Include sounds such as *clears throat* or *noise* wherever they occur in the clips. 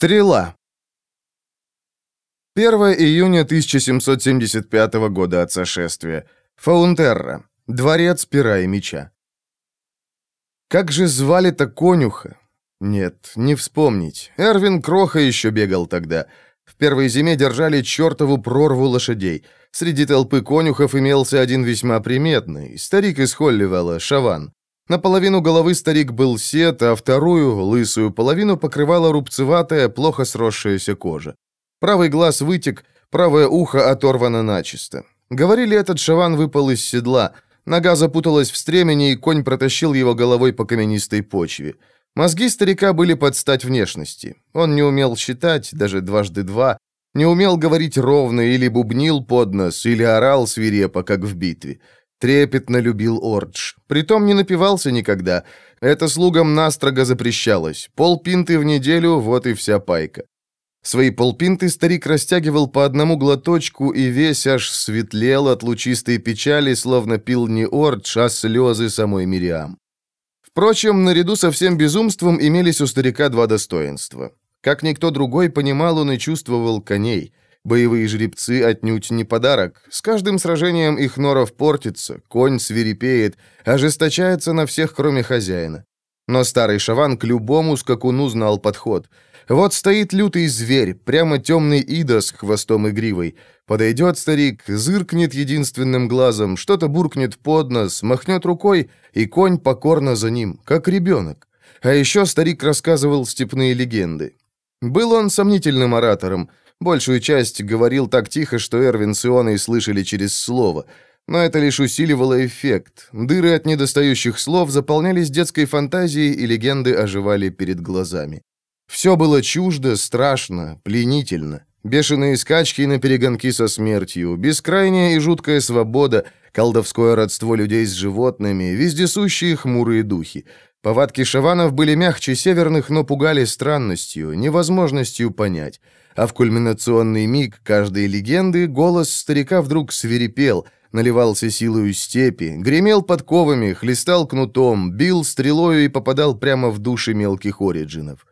Стрела. 1 июня 1775 года от сошествия. Фаунтерра. Дворец пера и меча. Как же звали-то конюха? Нет, не вспомнить. Эрвин Кроха еще бегал тогда. В первой зиме держали чертову прорву лошадей. Среди толпы конюхов имелся один весьма приметный. Старик из Холливелла, Шаван. Наполовину головы старик был сет, а вторую, лысую половину покрывала рубцеватая, плохо сросшаяся кожа. Правый глаз вытек, правое ухо оторвано начисто. Говорили, этот шаван выпал из седла. Нога запуталась в стремени, и конь протащил его головой по каменистой почве. Мозги старика были под стать внешности. Он не умел считать, даже дважды два, не умел говорить ровно, или бубнил под нос, или орал свирепо, как в битве. Трепетно любил Ордж. Притом не напивался никогда. Это слугам настрого запрещалось. Полпинты в неделю, вот и вся пайка. Свои полпинты старик растягивал по одному глоточку и весь аж светлел от лучистой печали, словно пил не Ордж, а слезы самой Мириам. Впрочем, наряду со всем безумством имелись у старика два достоинства. Как никто другой понимал он и чувствовал коней. Боевые жеребцы отнюдь не подарок. С каждым сражением их норов портится, конь свирепеет, ожесточается на всех, кроме хозяина. Но старый шаван к любому скакуну знал подход. Вот стоит лютый зверь, прямо темный ида с хвостом и гривой. Подойдет старик, зыркнет единственным глазом, что-то буркнет под нос, махнет рукой, и конь покорно за ним, как ребенок. А еще старик рассказывал степные легенды. Был он сомнительным оратором, Большую часть говорил так тихо, что Эрвин с Ионой слышали через слово. Но это лишь усиливало эффект. Дыры от недостающих слов заполнялись детской фантазией, и легенды оживали перед глазами. Все было чуждо, страшно, пленительно. Бешеные скачки на перегонки со смертью, бескрайняя и жуткая свобода, колдовское родство людей с животными, вездесущие хмурые духи. Повадки шаванов были мягче северных, но пугали странностью, невозможностью понять. А в кульминационный миг каждой легенды голос старика вдруг свирепел, наливался силою степи, гремел подковами, хлестал кнутом, бил стрелою и попадал прямо в души мелких ориджинов.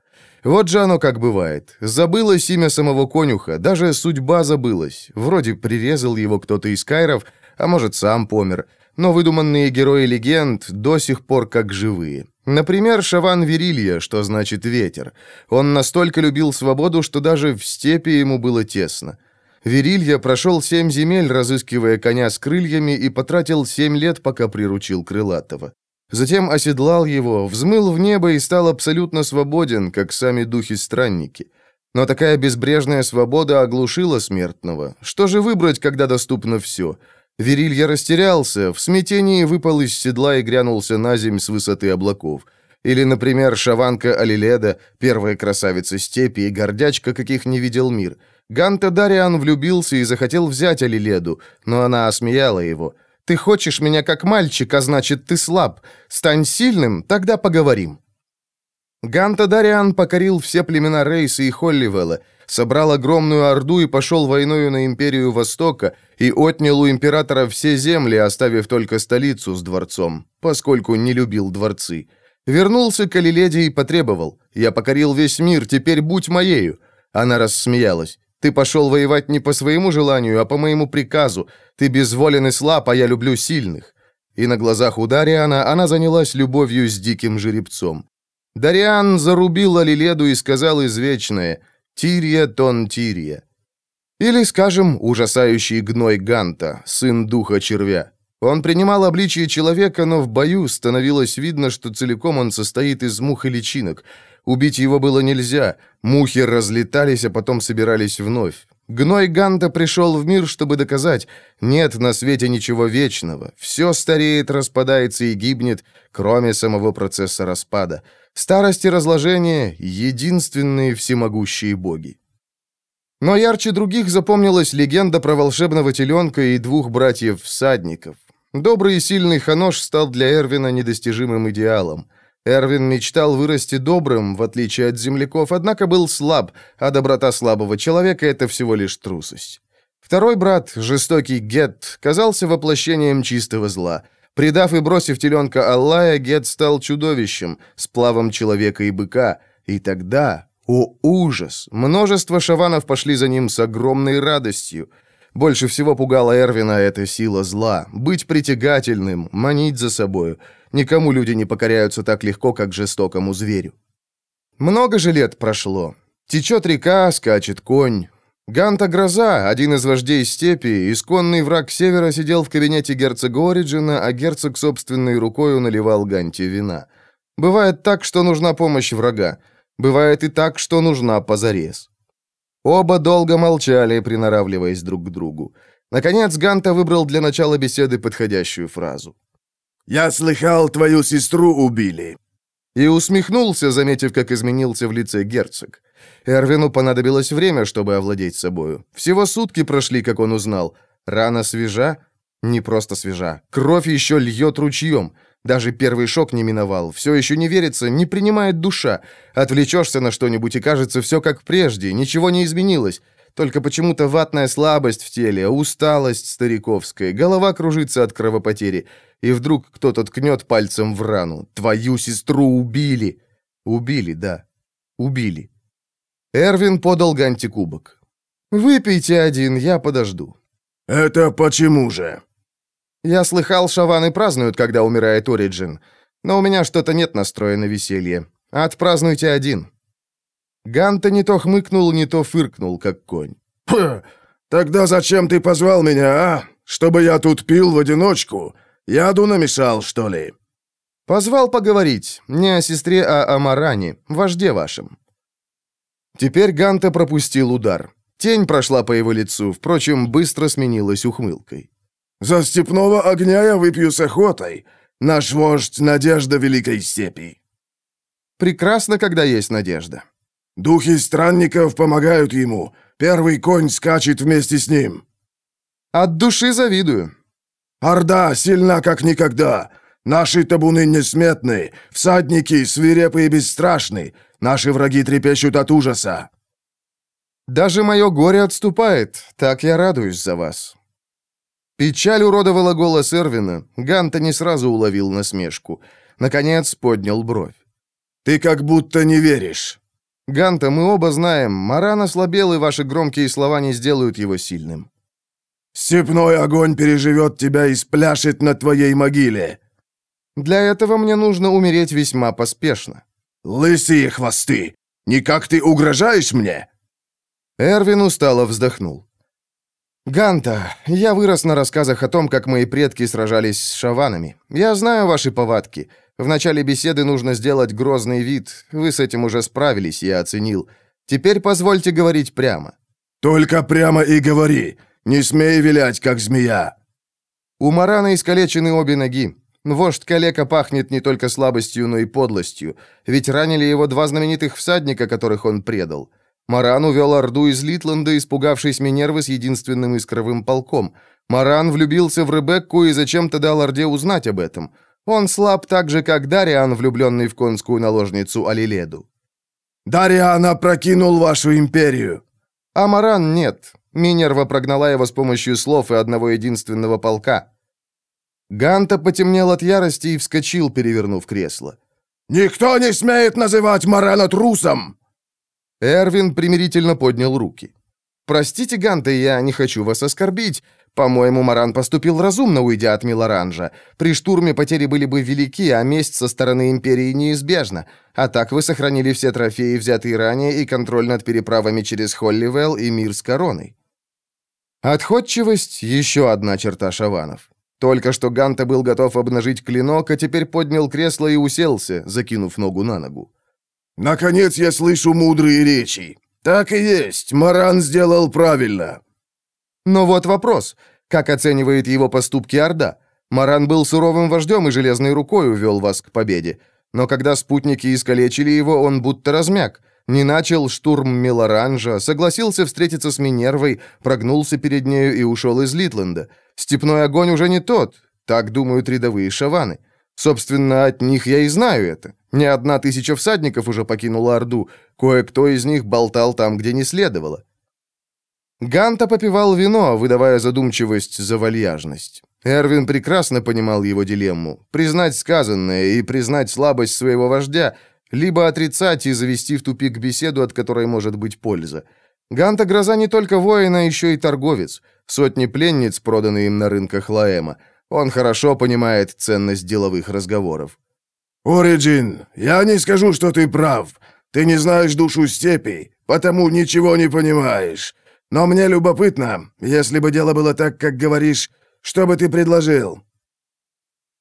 Вот же оно как бывает. Забылось имя самого конюха, даже судьба забылась. Вроде прирезал его кто-то из кайров, а может, сам помер. Но выдуманные герои легенд до сих пор как живые. Например, Шаван Верилья, что значит «ветер». Он настолько любил свободу, что даже в степи ему было тесно. Верилья прошел семь земель, разыскивая коня с крыльями, и потратил семь лет, пока приручил крылатого. Затем оседлал его, взмыл в небо и стал абсолютно свободен, как сами духи-странники. Но такая безбрежная свобода оглушила смертного. Что же выбрать, когда доступно все – Верилья растерялся, в смятении выпал из седла и грянулся на земь с высоты облаков. Или, например, шаванка Алиледа, первая красавица степи и гордячка, каких не видел мир. Ганта Дариан влюбился и захотел взять Алиледу, но она осмеяла его. «Ты хочешь меня как мальчик, а значит, ты слаб. Стань сильным, тогда поговорим». Ганта Дариан покорил все племена Рейса и Холливелла, собрал огромную орду и пошел войною на империю Востока и отнял у императора все земли, оставив только столицу с дворцом, поскольку не любил дворцы. Вернулся к Алиледе и потребовал. «Я покорил весь мир, теперь будь моею». Она рассмеялась. «Ты пошел воевать не по своему желанию, а по моему приказу. Ты безволен и слаб, а я люблю сильных». И на глазах у Дариана она занялась любовью с диким жеребцом. Дариан зарубил Алиледу и сказал извечное «Тирия тон Тирия». Или, скажем, ужасающий гной Ганта, сын духа червя. Он принимал обличие человека, но в бою становилось видно, что целиком он состоит из мух и личинок. Убить его было нельзя. Мухи разлетались, а потом собирались вновь. Гной Ганта пришел в мир, чтобы доказать, нет на свете ничего вечного. Все стареет, распадается и гибнет, кроме самого процесса распада. Старость и разложение — единственные всемогущие боги. Но ярче других запомнилась легенда про волшебного теленка и двух братьев-всадников. Добрый и сильный Ханош стал для Эрвина недостижимым идеалом. Эрвин мечтал вырасти добрым, в отличие от земляков, однако был слаб, а доброта слабого человека — это всего лишь трусость. Второй брат, жестокий Гет, казался воплощением чистого зла — Предав и бросив теленка Аллая, Гет стал чудовищем, сплавом человека и быка. И тогда, О, ужас! Множество шаванов пошли за ним с огромной радостью. Больше всего пугала Эрвина эта сила зла. Быть притягательным, манить за собою. Никому люди не покоряются так легко, как жестокому зверю. Много же лет прошло. Течет река, скачет конь. Ганта Гроза, один из вождей степи, исконный враг севера, сидел в кабинете герцога Ориджина, а герцог собственной рукою наливал Ганте вина. Бывает так, что нужна помощь врага. Бывает и так, что нужна позарез. Оба долго молчали, приноравливаясь друг к другу. Наконец Ганта выбрал для начала беседы подходящую фразу. «Я слыхал, твою сестру убили». И усмехнулся, заметив, как изменился в лице герцог. Эрвину понадобилось время, чтобы овладеть собою. Всего сутки прошли, как он узнал. Рана свежа? Не просто свежа. Кровь еще льет ручьем. Даже первый шок не миновал. Все еще не верится, не принимает душа. Отвлечешься на что-нибудь, и кажется, все как прежде, ничего не изменилось. Только почему-то ватная слабость в теле, усталость стариковская, голова кружится от кровопотери. И вдруг кто-то ткнет пальцем в рану. «Твою сестру убили!» «Убили, да. Убили». Эрвин подал Ганти кубок. «Выпейте один, я подожду». «Это почему же?» Я слыхал, шаваны празднуют, когда умирает Ориджин. Но у меня что-то нет настроя на веселье. Отпразднуйте один». Ганта не то хмыкнул, не то фыркнул, как конь. «Тогда зачем ты позвал меня, а? Чтобы я тут пил в одиночку? Яду намешал, что ли?» «Позвал поговорить. Не о сестре, а о Маране, вожде вашем». Теперь Ганта пропустил удар. Тень прошла по его лицу, впрочем, быстро сменилась ухмылкой. За степного огня я выпью с охотой. Наш вождь — надежда великой степи». «Прекрасно, когда есть надежда». «Духи странников помогают ему. Первый конь скачет вместе с ним». «От души завидую». «Орда сильна, как никогда. Наши табуны несметны, всадники свирепы и бесстрашны. Наши враги трепещут от ужаса». «Даже мое горе отступает. Так я радуюсь за вас. Печаль уродовала голос Эрвина. Ганта не сразу уловил насмешку. Наконец поднял бровь. «Ты как будто не веришь». «Ганта, мы оба знаем, Маран ослабел, и ваши громкие слова не сделают его сильным». «Степной огонь переживет тебя и спляшет на твоей могиле». «Для этого мне нужно умереть весьма поспешно». «Лысые хвосты! Никак ты угрожаешь мне?» Эрвин устало вздохнул. «Ганта, я вырос на рассказах о том, как мои предки сражались с шаванами. Я знаю ваши повадки. В начале беседы нужно сделать грозный вид. Вы с этим уже справились, я оценил. Теперь позвольте говорить прямо». «Только прямо и говори. Не смей вилять, как змея». У Марана искалечены обе ноги. Вождь Калека пахнет не только слабостью, но и подлостью. Ведь ранили его два знаменитых всадника, которых он предал. Маран увел Орду из Литланда, испугавшись Минервы с единственным искровым полком. Маран влюбился в Ребекку и зачем-то дал Орде узнать об этом. Он слаб так же, как Дариан, влюбленный в конскую наложницу Алиледу. «Дариан опрокинул вашу империю!» А Маран нет. Минерва прогнала его с помощью слов и одного единственного полка. Ганта потемнел от ярости и вскочил, перевернув кресло. «Никто не смеет называть Марана трусом!» Эрвин примирительно поднял руки. «Простите, Ганта, я не хочу вас оскорбить. По-моему, Маран поступил разумно, уйдя от Милоранжа. При штурме потери были бы велики, а месть со стороны Империи неизбежна. А так вы сохранили все трофеи, взятые ранее, и контроль над переправами через Холливелл и мир с короной». Отходчивость — еще одна черта шаванов. Только что Ганта был готов обнажить клинок, а теперь поднял кресло и уселся, закинув ногу на ногу. «Наконец я слышу мудрые речи. Так и есть, Маран сделал правильно». Но вот вопрос. Как оценивает его поступки Орда? Маран был суровым вождем и железной рукой увел вас к победе. Но когда спутники искалечили его, он будто размяк. Не начал штурм Милоранжа, согласился встретиться с Минервой, прогнулся перед нею и ушел из Литленда. Степной огонь уже не тот, так думают рядовые шаваны. Собственно, от них я и знаю это. Не одна тысяча всадников уже покинула Орду, кое-кто из них болтал там, где не следовало. Ганта попивал вино, выдавая задумчивость за вальяжность. Эрвин прекрасно понимал его дилемму. Признать сказанное и признать слабость своего вождя, либо отрицать и завести в тупик беседу, от которой может быть польза. Ганта Гроза не только воин, а еще и торговец. Сотни пленниц, проданные им на рынках Лаэма. Он хорошо понимает ценность деловых разговоров. «Ориджин, я не скажу, что ты прав. Ты не знаешь душу степи, потому ничего не понимаешь. Но мне любопытно, если бы дело было так, как говоришь, что бы ты предложил?»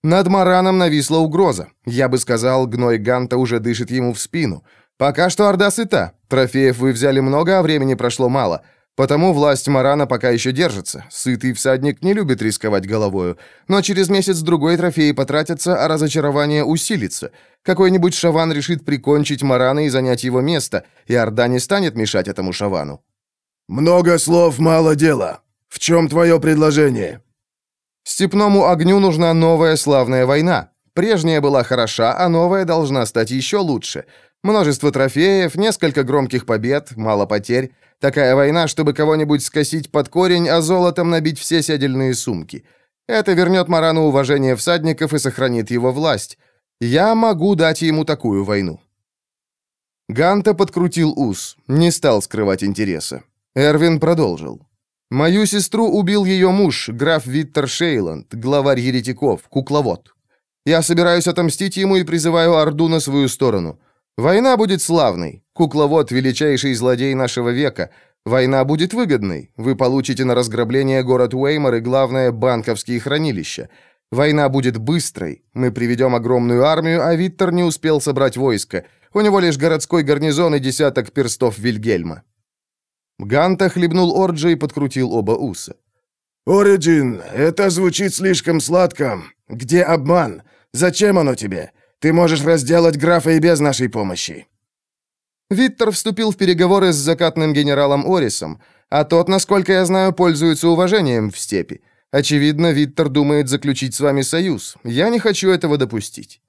Над Мараном нависла угроза. Я бы сказал, гной Ганта уже дышит ему в спину. Пока что Орда сыта. Трофеев вы взяли много, а времени прошло мало. Потому власть Марана пока еще держится. Сытый всадник не любит рисковать головою. Но через месяц-другой трофеи потратятся, а разочарование усилится. Какой-нибудь шаван решит прикончить Марана и занять его место, и Орда не станет мешать этому шавану. «Много слов, мало дела. В чем твое предложение?» «Степному огню нужна новая славная война. Прежняя была хороша, а новая должна стать еще лучше. Множество трофеев, несколько громких побед, мало потерь. Такая война, чтобы кого-нибудь скосить под корень, а золотом набить все седельные сумки. Это вернет Марану уважение всадников и сохранит его власть. Я могу дать ему такую войну». Ганта подкрутил ус, не стал скрывать интереса. Эрвин продолжил. «Мою сестру убил ее муж, граф Виттер Шейланд, главарь еретиков, кукловод. Я собираюсь отомстить ему и призываю Орду на свою сторону. Война будет славной. Кукловод – величайший злодей нашего века. Война будет выгодной. Вы получите на разграбление город Уэймор и, главное, банковские хранилища. Война будет быстрой. Мы приведем огромную армию, а Виттер не успел собрать войско. У него лишь городской гарнизон и десяток перстов Вильгельма». Ганта хлебнул Орджа и подкрутил оба уса. «Ориджин, это звучит слишком сладко. Где обман? Зачем оно тебе? Ты можешь разделать графа и без нашей помощи». Виттер вступил в переговоры с закатным генералом Орисом, а тот, насколько я знаю, пользуется уважением в степи. Очевидно, Виттер думает заключить с вами союз. Я не хочу этого допустить».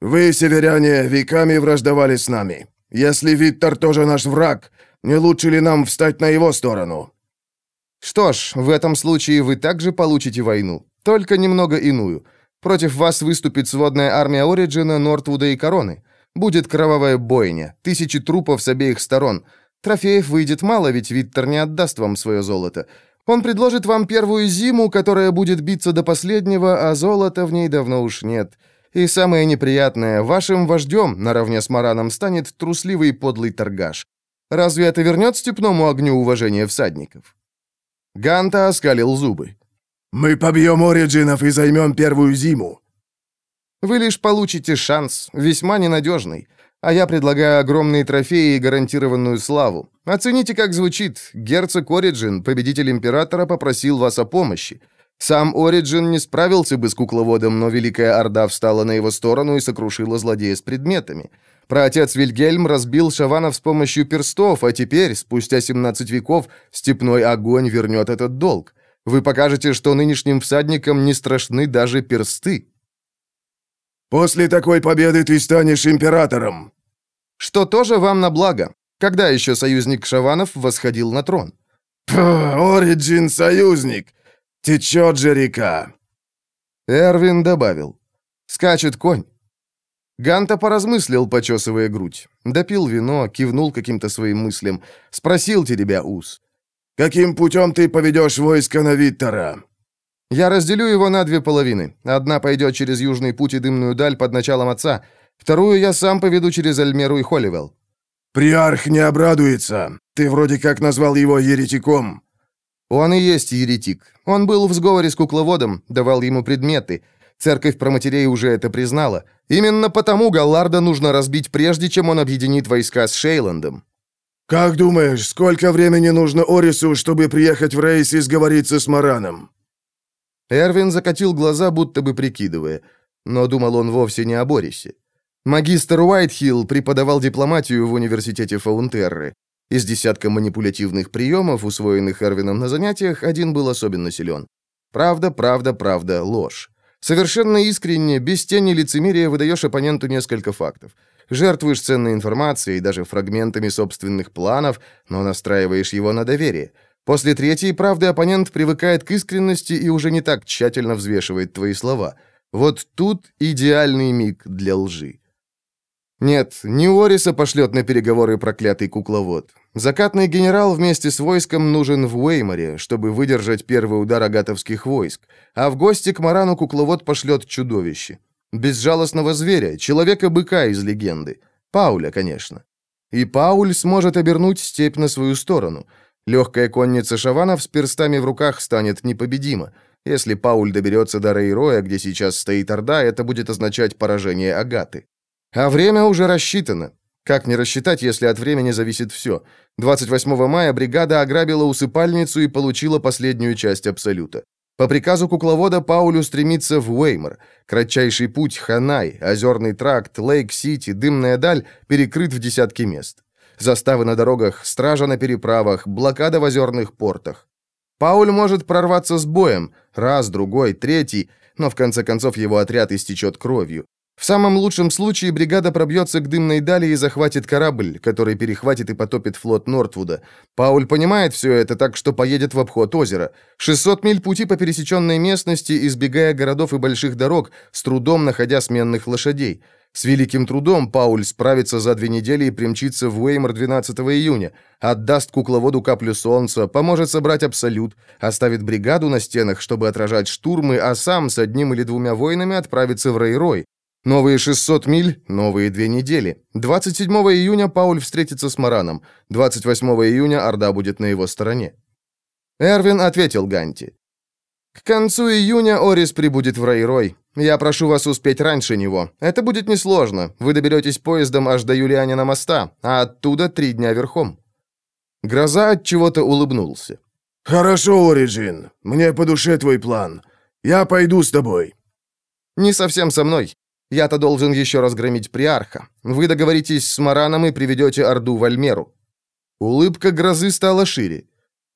«Вы, северяне, веками враждовали с нами. Если Виттер тоже наш враг, не лучше ли нам встать на его сторону?» «Что ж, в этом случае вы также получите войну, только немного иную. Против вас выступит сводная армия Ориджина, Нортвуда и Короны. Будет кровавая бойня, тысячи трупов с обеих сторон. Трофеев выйдет мало, ведь Виттер не отдаст вам свое золото. Он предложит вам первую зиму, которая будет биться до последнего, а золота в ней давно уж нет. И самое неприятное, вашим вождем, наравне с Мараном, станет трусливый подлый торгаш. Разве это вернет степному огню уважение всадников?» Ганта оскалил зубы. «Мы побьем Ориджинов и займем первую зиму». «Вы лишь получите шанс, весьма ненадежный. А я предлагаю огромные трофеи и гарантированную славу. Оцените, как звучит. Герцог Ориджин, победитель императора, попросил вас о помощи. Сам Ориджин не справился бы с кукловодом, но Великая Орда встала на его сторону и сокрушила злодея с предметами. Праотец Вильгельм разбил шаванов с помощью перстов, а теперь, спустя 17 веков, степной огонь вернет этот долг. Вы покажете, что нынешним всадникам не страшны даже персты. После такой победы ты станешь императором. Что тоже вам на благо. Когда еще союзник Шаванов восходил на трон? Ориджин союзник. Течет же река. Эрвин добавил. Скачет конь. Ганта поразмыслил, почесывая грудь. Допил вино, кивнул каким-то своим мыслям. Спросил теребя ус. Каким путем ты поведешь войско на Виттера?» «Я разделю его на две половины. Одна пойдет через Южный путь и Дымную даль под началом отца. Вторую я сам поведу через Альмеру и Холливелл». «Приарх не обрадуется. Ты вроде как назвал его еретиком». «Он и есть еретик. Он был в сговоре с кукловодом, давал ему предметы. Церковь проматерей уже это признала. Именно потому Галларда нужно разбить прежде, чем он объединит войска с Шейландом». «Как думаешь, сколько времени нужно Орису, чтобы приехать в Рейс и сговориться с Мараном?» Эрвин закатил глаза, будто бы прикидывая. Но думал он вовсе не о Борисе. Магистр Уайтхилл преподавал дипломатию в университете Фаунтерры. Из десятка манипулятивных приемов, усвоенных Эрвином на занятиях, один был особенно силен. Правда, правда, правда, ложь. Совершенно искренне, без тени лицемерия выдаешь оппоненту несколько фактов. Жертвуешь ценной информацией, даже фрагментами собственных планов, но настраиваешь его на доверие. После третьей правды оппонент привыкает к искренности и уже не так тщательно взвешивает твои слова. Вот тут идеальный миг для лжи. Нет, не Ориса пошлет на переговоры проклятый кукловод. Закатный генерал вместе с войском нужен в Уэйморе, чтобы выдержать первый удар агатовских войск, а в гости к Марану кукловод пошлет чудовище. Безжалостного зверя, человека-быка из легенды. Пауля, конечно. И Пауль сможет обернуть степь на свою сторону. Легкая конница шаванов с перстами в руках станет непобедима. Если Пауль доберется до Рейроя, где сейчас стоит Орда, это будет означать поражение Агаты. А время уже рассчитано. Как не рассчитать, если от времени зависит все? 28 мая бригада ограбила усыпальницу и получила последнюю часть Абсолюта. По приказу кукловода Паулю стремится в Уэймор. Кратчайший путь Ханай, Озерный тракт, Лейк-Сити, Дымная даль перекрыт в десятки мест. Заставы на дорогах, стража на переправах, блокада в озерных портах. Пауль может прорваться с боем, раз, другой, третий, но в конце концов его отряд истечет кровью. В самом лучшем случае бригада пробьется к дымной дали и захватит корабль, который перехватит и потопит флот Нортвуда. Пауль понимает все это, так что поедет в обход озера. 600 миль пути по пересеченной местности, избегая городов и больших дорог, с трудом находя сменных лошадей. С великим трудом Пауль справится за две недели и примчится в Уэймор 12 июня. Отдаст кукловоду каплю солнца, поможет собрать абсолют, оставит бригаду на стенах, чтобы отражать штурмы, а сам с одним или двумя воинами отправится в Рейрой. Новые 600 миль, новые две недели. 27 июня Пауль встретится с Мараном. 28 июня Орда будет на его стороне. Эрвин ответил Ганти. «К концу июня Орис прибудет в Рейрой. Я прошу вас успеть раньше него. Это будет несложно. Вы доберетесь поездом аж до Юлианина моста, а оттуда три дня верхом». Гроза от чего-то улыбнулся. «Хорошо, Ориджин. Мне по душе твой план. Я пойду с тобой». «Не совсем со мной. Я-то должен еще разгромить приарха. Вы договоритесь с Мараном и приведете Орду в Альмеру». Улыбка грозы стала шире.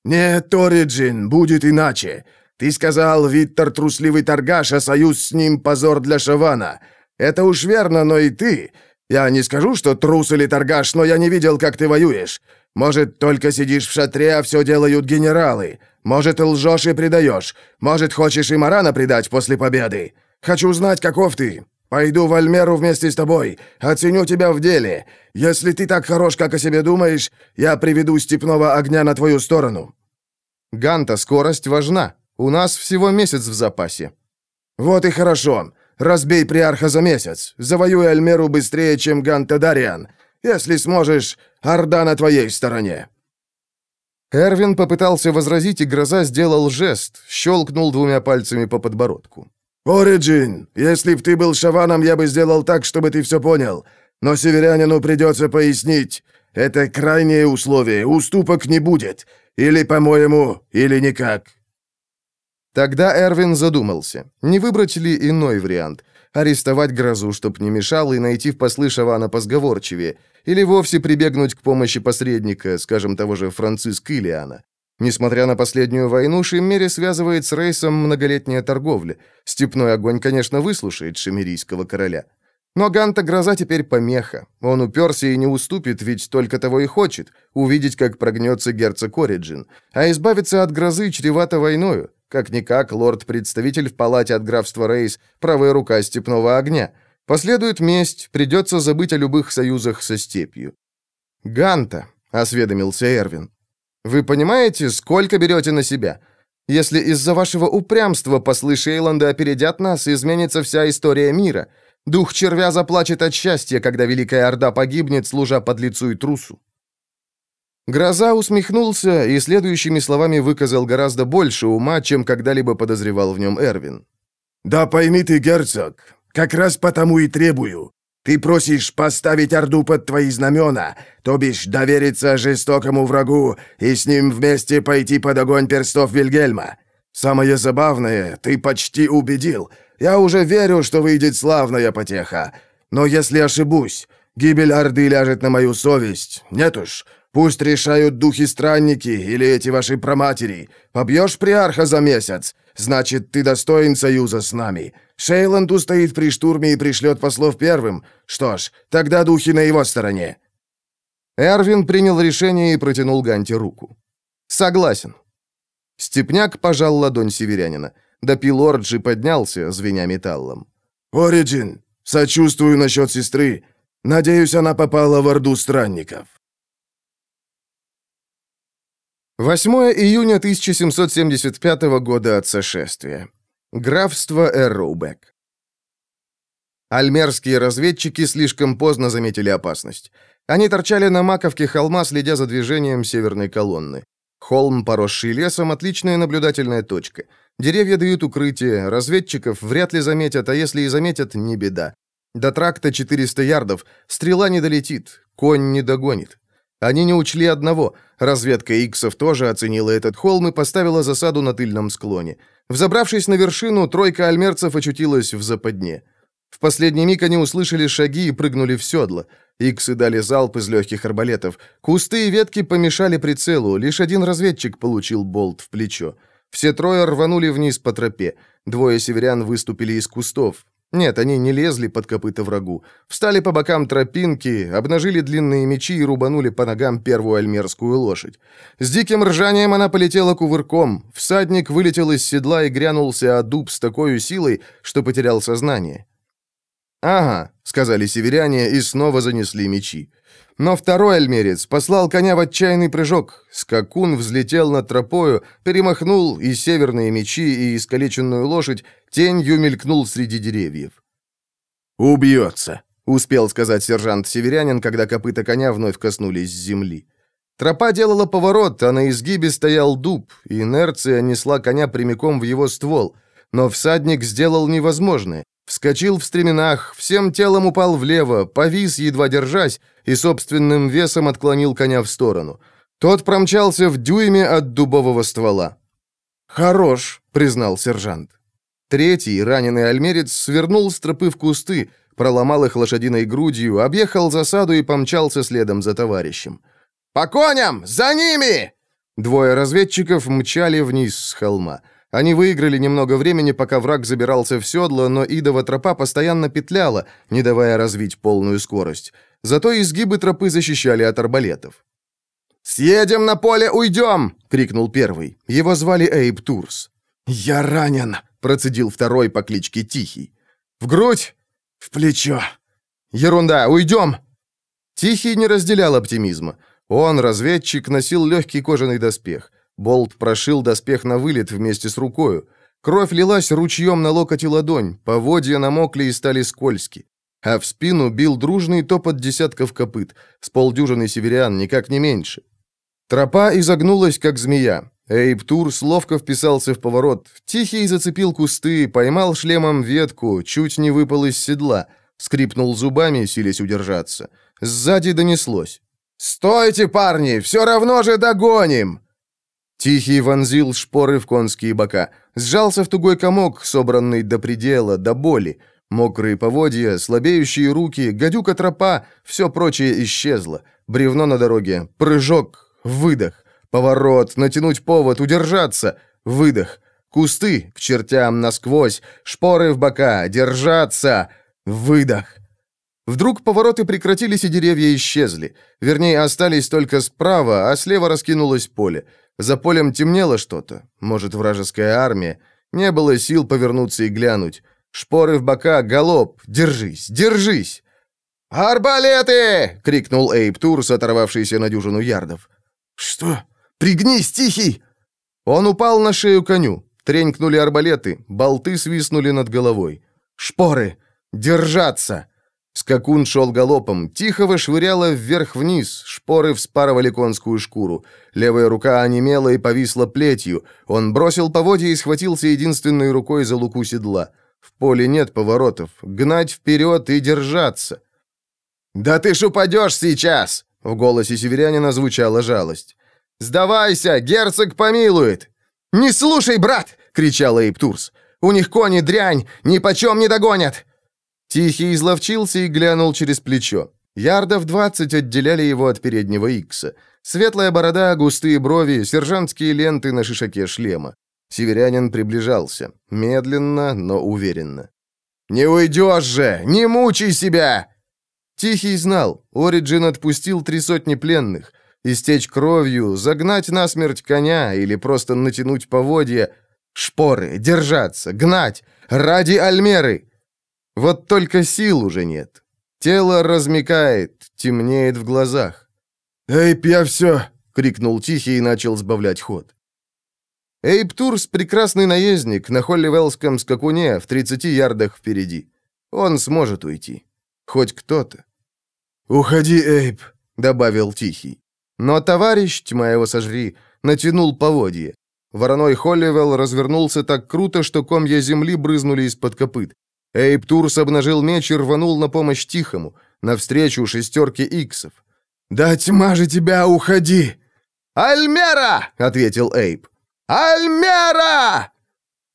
«Нет, Ториджин, будет иначе. Ты сказал, Виттер трусливый торгаш, а союз с ним позор для Шавана. Это уж верно, но и ты. Я не скажу, что трус или торгаш, но я не видел, как ты воюешь. Может, только сидишь в шатре, а все делают генералы. Может, лжешь и предаешь. Может, хочешь и Марана предать после победы. Хочу знать, каков ты. Пойду в Альмеру вместе с тобой. Оценю тебя в деле. Если ты так хорош, как о себе думаешь, я приведу степного огня на твою сторону». «Ганта, скорость важна. У нас всего месяц в запасе». «Вот и хорошо. Разбей приарха за месяц. Завоюй Альмеру быстрее, чем Ганта Дариан. Если сможешь, Орда на твоей стороне». Эрвин попытался возразить, и гроза сделал жест, щелкнул двумя пальцами по подбородку. «Ориджин, если б ты был шаваном, я бы сделал так, чтобы ты все понял. Но северянину придется пояснить. Это крайнее условие, уступок не будет. Или, по-моему, или никак». Тогда Эрвин задумался, не выбрать ли иной вариант. Арестовать грозу, чтоб не мешал, и найти в послы Шавана позговорчивее. Или вовсе прибегнуть к помощи посредника, скажем, того же Франциска Илиана. Несмотря на последнюю войну, Шиммери связывает с Рейсом многолетняя торговля. Степной огонь, конечно, выслушает шемерийского короля. Но Ганта Гроза теперь помеха. Он уперся и не уступит, ведь только того и хочет — увидеть, как прогнется герцог Ориджин. А избавиться от Грозы чревато войною. Как-никак, лорд-представитель в палате от графства Рейс, правая рука степного огня. Последует месть, придется забыть о любых союзах со степью. «Ганта», — осведомился Эрвин, вы понимаете, сколько берете на себя? Если из-за вашего упрямства послы Шейланда опередят нас, изменится вся история мира. Дух червя заплачет от счастья, когда Великая Орда погибнет, служа под лицу и трусу». Гроза усмехнулся и следующими словами выказал гораздо больше ума, чем когда-либо подозревал в нем Эрвин. «Да пойми ты, герцог, как раз потому и требую. Ты просишь поставить Орду под твои знамена, то бишь довериться жестокому врагу и с ним вместе пойти под огонь перстов Вильгельма. Самое забавное, ты почти убедил. Я уже верю, что выйдет славная потеха. Но если ошибусь, гибель Орды ляжет на мою совесть. Нет уж, пусть решают духи-странники или эти ваши проматери. Побьешь приарха за месяц, значит, ты достоин союза с нами. Шейланд устоит при штурме и пришлет послов первым. Что ж, тогда духи на его стороне». Эрвин принял решение и протянул Ганте руку. «Согласен». Степняк пожал ладонь северянина. Допил Орджи поднялся, звеня металлом. «Ориджин, сочувствую насчет сестры. Надеюсь, она попала в Орду странников». 8 июня 1775 года от сошествия. Графство Эрроубек. Альмерские разведчики слишком поздно заметили опасность. Они торчали на маковке холма, следя за движением северной колонны. Холм, поросший лесом, отличная наблюдательная точка. Деревья дают укрытие, разведчиков вряд ли заметят, а если и заметят, не беда. До тракта 400 ярдов, стрела не долетит, конь не догонит. Они не учли одного. Разведка Иксов тоже оценила этот холм и поставила засаду на тыльном склоне. Взобравшись на вершину, тройка альмерцев очутилась в западне. В последний миг они услышали шаги и прыгнули в седло. Иксы дали залп из легких арбалетов. Кусты и ветки помешали прицелу, лишь один разведчик получил болт в плечо. Все трое рванули вниз по тропе. Двое северян выступили из кустов. Нет, они не лезли под копыта врагу. Встали по бокам тропинки, обнажили длинные мечи и рубанули по ногам первую альмерскую лошадь. С диким ржанием она полетела кувырком. Всадник вылетел из седла и грянулся о дуб с такой силой, что потерял сознание. «Ага», — сказали северяне и снова занесли мечи. Но второй альмерец послал коня в отчаянный прыжок. Скакун взлетел над тропою, перемахнул и северные мечи, и искалеченную лошадь, тенью мелькнул среди деревьев. «Убьется», — успел сказать сержант-северянин, когда копыта коня вновь коснулись земли. Тропа делала поворот, а на изгибе стоял дуб, и инерция несла коня прямиком в его ствол. Но всадник сделал невозможное. Вскочил в стременах, всем телом упал влево, повис, едва держась, и собственным весом отклонил коня в сторону. Тот промчался в дюйме от дубового ствола. «Хорош», — признал сержант. Третий, раненый альмерец, свернул с тропы в кусты, проломал их лошадиной грудью, объехал засаду и помчался следом за товарищем. «По коням! За ними!» Двое разведчиков мчали вниз с холма. Они выиграли немного времени, пока враг забирался в седло, но идова тропа постоянно петляла, не давая развить полную скорость. Зато изгибы тропы защищали от арбалетов. «Съедем на поле, уйдем!» — крикнул первый. Его звали Эйб Турс. «Я ранен!» — процедил второй по кличке Тихий. «В грудь?» «В плечо!» «Ерунда, уйдем!» Тихий не разделял оптимизма. Он, разведчик, носил легкий кожаный доспех. Болт прошил доспех на вылет вместе с рукою. Кровь лилась ручьем на локоть и ладонь, поводья намокли и стали скользки. А в спину бил дружный топот десятков копыт, с полдюжины северян, никак не меньше. Тропа изогнулась, как змея. Эйб Турс ловко вписался в поворот. Тихий зацепил кусты, поймал шлемом ветку, чуть не выпал из седла. Скрипнул зубами, силясь удержаться. Сзади донеслось. «Стойте, парни! Все равно же догоним!» Тихий вонзил шпоры в конские бока. Сжался в тугой комок, собранный до предела, до боли. Мокрые поводья, слабеющие руки, гадюка тропа, все прочее исчезло. Бревно на дороге, прыжок, выдох, поворот, натянуть повод, удержаться, выдох. Кусты к чертям насквозь, шпоры в бока, держаться, выдох. Вдруг повороты прекратились и деревья исчезли. Вернее, остались только справа, а слева раскинулось поле. За полем темнело что-то. Может, вражеская армия. Не было сил повернуться и глянуть. Шпоры в бока, галоп. Держись, держись. «Арбалеты!» — крикнул Эйп Турс, оторвавшийся на дюжину ярдов. «Что? Пригнись, тихий!» Он упал на шею коню. Тренькнули арбалеты, болты свистнули над головой. «Шпоры! Держаться!» Скакун шел галопом, тихо швыряло вверх-вниз, шпоры вспарывали конскую шкуру. Левая рука онемела и повисла плетью. Он бросил поводья и схватился единственной рукой за луку седла. В поле нет поворотов. Гнать вперед и держаться. «Да ты ж упадешь сейчас!» В голосе северянина звучала жалость. «Сдавайся, герцог помилует!» «Не слушай, брат!» — кричал Эйптурс. «У них кони дрянь, ни почем не догонят!» Тихий изловчился и глянул через плечо. Ярдов двадцать отделяли его от переднего Икса. Светлая борода, густые брови, сержантские ленты на шишаке шлема. Северянин приближался. Медленно, но уверенно. «Не уйдешь же! Не мучай себя!» Тихий знал. Ориджин отпустил три сотни пленных. Истечь кровью, загнать насмерть коня или просто натянуть поводья. Шпоры, держаться, гнать. Ради Альмеры. Вот только сил уже нет. Тело размекает, темнеет в глазах. «Эйп, я все!» — крикнул Тихий и начал сбавлять ход. Эйп Турс — прекрасный наездник на Холливеллском скакуне в 30 ярдах впереди. Он сможет уйти. Хоть кто-то. «Уходи, Эйп», — добавил Тихий. Но товарищ, тьма его сожри, натянул поводье. Вороной Холливелл развернулся так круто, что комья земли брызнули из-под копыт. Эйп Турс обнажил меч и рванул на помощь Тихому, навстречу шестерке иксов. «Да тьма же тебя, уходи!» «Альмера!» — ответил Эйп. «Альмера!»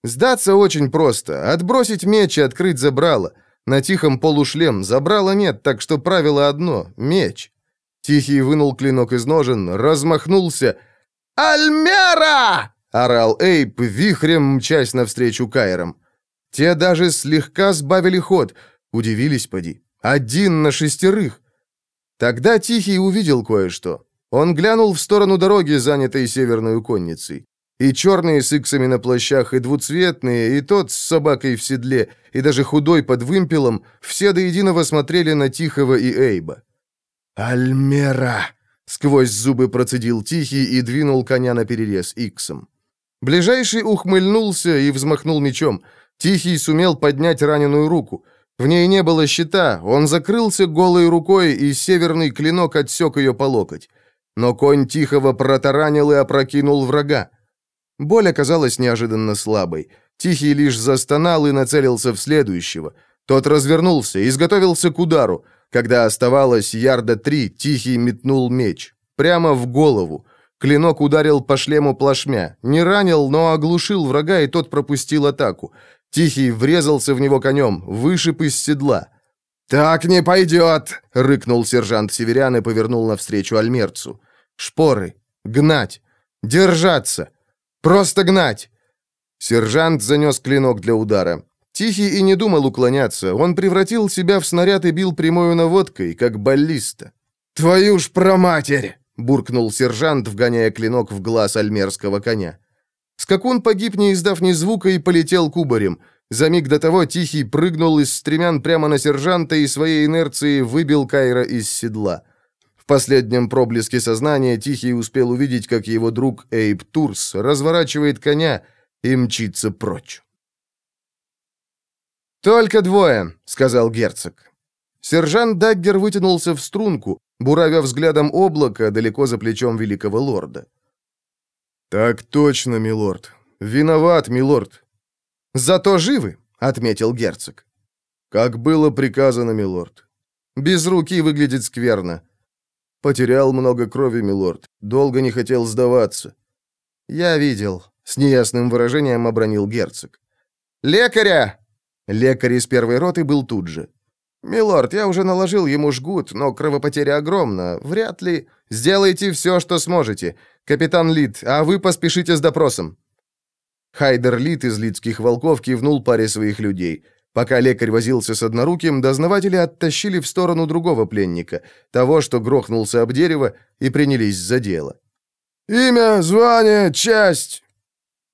Сдаться очень просто. Отбросить меч и открыть забрало. На тихом полушлем забрала нет, так что правило одно — меч. Тихий вынул клинок из ножен, размахнулся. «Альмера!» — орал Эйп, вихрем мчась навстречу Кайрам. Те даже слегка сбавили ход. Удивились, поди. Один на шестерых. Тогда Тихий увидел кое-что. Он глянул в сторону дороги, занятой северной конницей. И черные с иксами на плащах, и двуцветные, и тот с собакой в седле, и даже худой под вымпелом, все до единого смотрели на Тихого и Эйба. «Альмера!» — сквозь зубы процедил Тихий и двинул коня на перерез иксом. Ближайший ухмыльнулся и взмахнул мечом. Тихий сумел поднять раненую руку. В ней не было щита, он закрылся голой рукой, и северный клинок отсек ее по локоть. Но конь Тихого протаранил и опрокинул врага. Боль оказалась неожиданно слабой. Тихий лишь застонал и нацелился в следующего. Тот развернулся, изготовился к удару. Когда оставалось ярда три, Тихий метнул меч. Прямо в голову. Клинок ударил по шлему плашмя. Не ранил, но оглушил врага, и тот пропустил атаку. Тихий врезался в него конем, вышиб из седла. «Так не пойдет!» — рыкнул сержант Северян и повернул навстречу Альмерцу. «Шпоры! Гнать! Держаться! Просто гнать!» Сержант занес клинок для удара. Тихий и не думал уклоняться. Он превратил себя в снаряд и бил прямою наводкой, как баллиста. «Твою ж проматерь!» — буркнул сержант, вгоняя клинок в глаз альмерского коня. Скакун погиб, не издав ни звука, и полетел кубарем. За миг до того Тихий прыгнул из стремян прямо на сержанта и своей инерцией выбил Кайра из седла. В последнем проблеске сознания Тихий успел увидеть, как его друг Эйб Турс разворачивает коня и мчится прочь. «Только двое», — сказал герцог. Сержант Даггер вытянулся в струнку, буравя взглядом облака далеко за плечом великого лорда. «Так точно, милорд. Виноват, милорд». «Зато живы», — отметил герцог. «Как было приказано, милорд». «Без руки выглядит скверно». «Потерял много крови, милорд. Долго не хотел сдаваться». «Я видел», — с неясным выражением обронил герцог. «Лекаря!» Лекарь из первой роты был тут же. «Милорд, я уже наложил ему жгут, но кровопотеря огромна. Вряд ли...» «Сделайте все, что сможете. Капитан Лид, а вы поспешите с допросом». Хайдер Лид из Лидских волков кивнул паре своих людей. Пока лекарь возился с одноруким, дознаватели оттащили в сторону другого пленника, того, что грохнулся об дерево, и принялись за дело. «Имя, звание, часть!»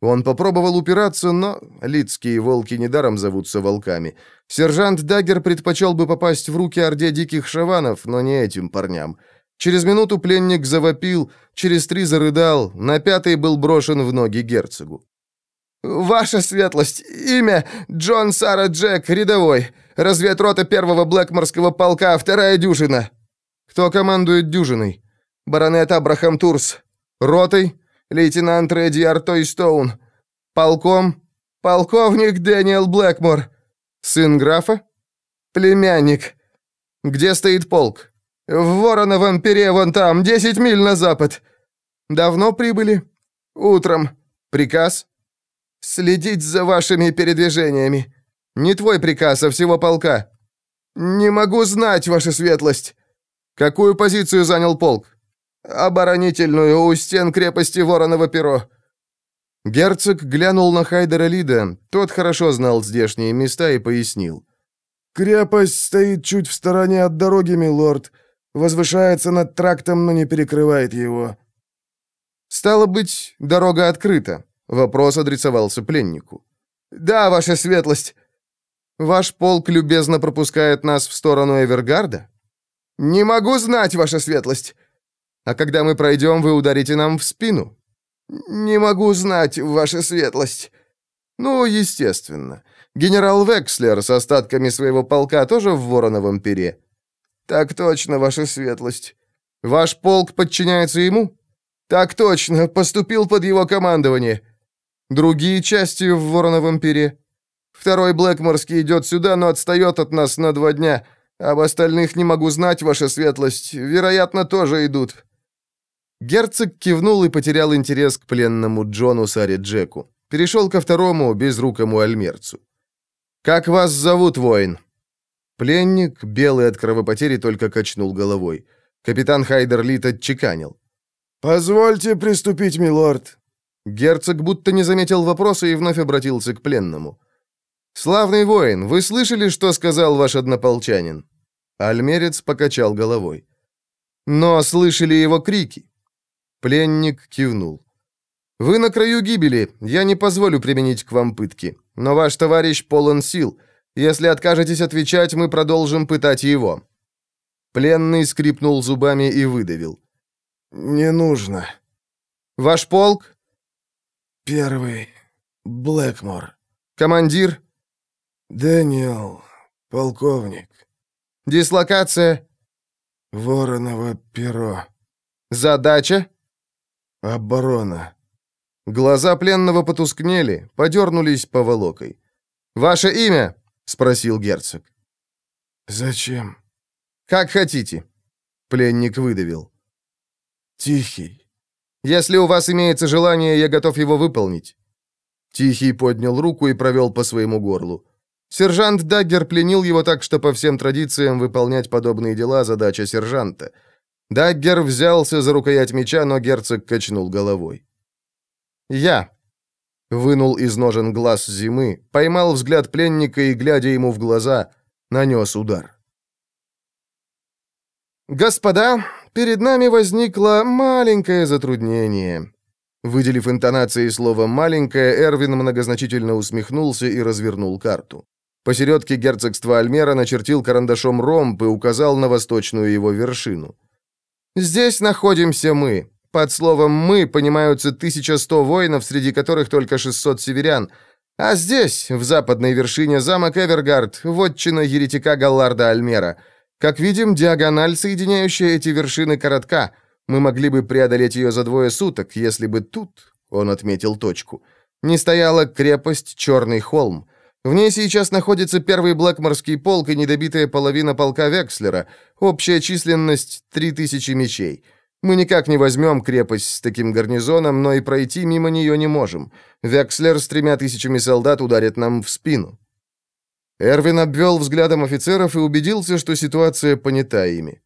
Он попробовал упираться, но лидские волки недаром зовутся волками. Сержант Даггер предпочел бы попасть в руки орде диких шаванов, но не этим парням. Через минуту пленник завопил, через три зарыдал, на пятый был брошен в ноги герцогу. «Ваша светлость, имя Джон Сара Джек, рядовой, разведрота первого Блэкморского полка, вторая дюжина». «Кто командует дюжиной?» «Баронет Абрахам Турс». «Ротой?» «Лейтенант Редди Артой Стоун». «Полком?» «Полковник Дэниел Блэкмор». «Сын графа?» «Племянник». «Где стоит полк?» «В Вороновом пере вон там, десять миль на запад». «Давно прибыли?» «Утром». «Приказ?» «Следить за вашими передвижениями». «Не твой приказ, а всего полка». «Не могу знать, ваша светлость». «Какую позицию занял полк?» «Оборонительную, у стен крепости Вороново перо». Герцог глянул на Хайдера Лида. Тот хорошо знал здешние места и пояснил. «Крепость стоит чуть в стороне от дороги, милорд. Возвышается над трактом, но не перекрывает его. «Стало быть, дорога открыта», — вопрос адресовался пленнику. «Да, ваша светлость». Ваш полк любезно пропускает нас в сторону Эвергарда? Не могу знать, ваша светлость. А когда мы пройдем, вы ударите нам в спину? Не могу знать, ваша светлость. Ну, естественно. Генерал Векслер с остатками своего полка тоже в Вороновом пере. Так точно, ваша светлость. Ваш полк подчиняется ему? Так точно, поступил под его командование. Другие части в Вороновом пере. Второй Блэкморский идет сюда, но отстает от нас на два дня. Об остальных не могу знать, ваша светлость. Вероятно, тоже идут». Герцог кивнул и потерял интерес к пленному Джону Саре Джеку. Перешел ко второму, безрукому альмерцу. «Как вас зовут, воин?» Пленник, белый от кровопотери, только качнул головой. Капитан Хайдер Лит отчеканил. «Позвольте приступить, милорд». Герцог будто не заметил вопроса и вновь обратился к пленному. «Славный воин, вы слышали, что сказал ваш однополчанин?» Альмерец покачал головой. «Но слышали его крики?» Пленник кивнул. «Вы на краю гибели, я не позволю применить к вам пытки, но ваш товарищ полон сил. Если откажетесь отвечать, мы продолжим пытать его». Пленный скрипнул зубами и выдавил. «Не нужно». «Ваш полк?» «Первый. Блэкмор». «Командир?» «Дэниел, полковник». «Дислокация?» «Вороново перо». «Задача?» «Оборона». Глаза пленного потускнели, подернулись поволокой. «Ваше имя?» — спросил герцог. «Зачем?» «Как хотите». Пленник выдавил. «Тихий». «Если у вас имеется желание, я готов его выполнить». Тихий поднял руку и провел по своему горлу. Сержант Даггер пленил его так, что по всем традициям выполнять подобные дела задача сержанта. Даггер взялся за рукоять меча, но герцог качнул головой. «Я». Вынул из ножен глаз зимы, поймал взгляд пленника и, глядя ему в глаза, нанес удар. «Господа, перед нами возникло маленькое затруднение». Выделив интонацией слово «маленькое», Эрвин многозначительно усмехнулся и развернул карту. Посередке герцогства Альмера начертил карандашом ромб и указал на восточную его вершину. «Здесь находимся мы. Под словом «мы» понимаются 1100 воинов, среди которых только 600 северян. А здесь, в западной вершине, замок Эвергард, вотчина еретика Галларда Альмера. Как видим, диагональ, соединяющая эти вершины, коротка. Мы могли бы преодолеть ее за двое суток, если бы тут, он отметил точку, не стояла крепость Черный холм. В ней сейчас находится первый Блэкморский полк и недобитая половина полка Векслера. Общая численность — три тысячи мечей. Мы никак не возьмем крепость с таким гарнизоном, но и пройти мимо нее не можем. Векслер с тремя тысячами солдат ударит нам в спину». Эрвин обвел взглядом офицеров и убедился, что ситуация понята ими.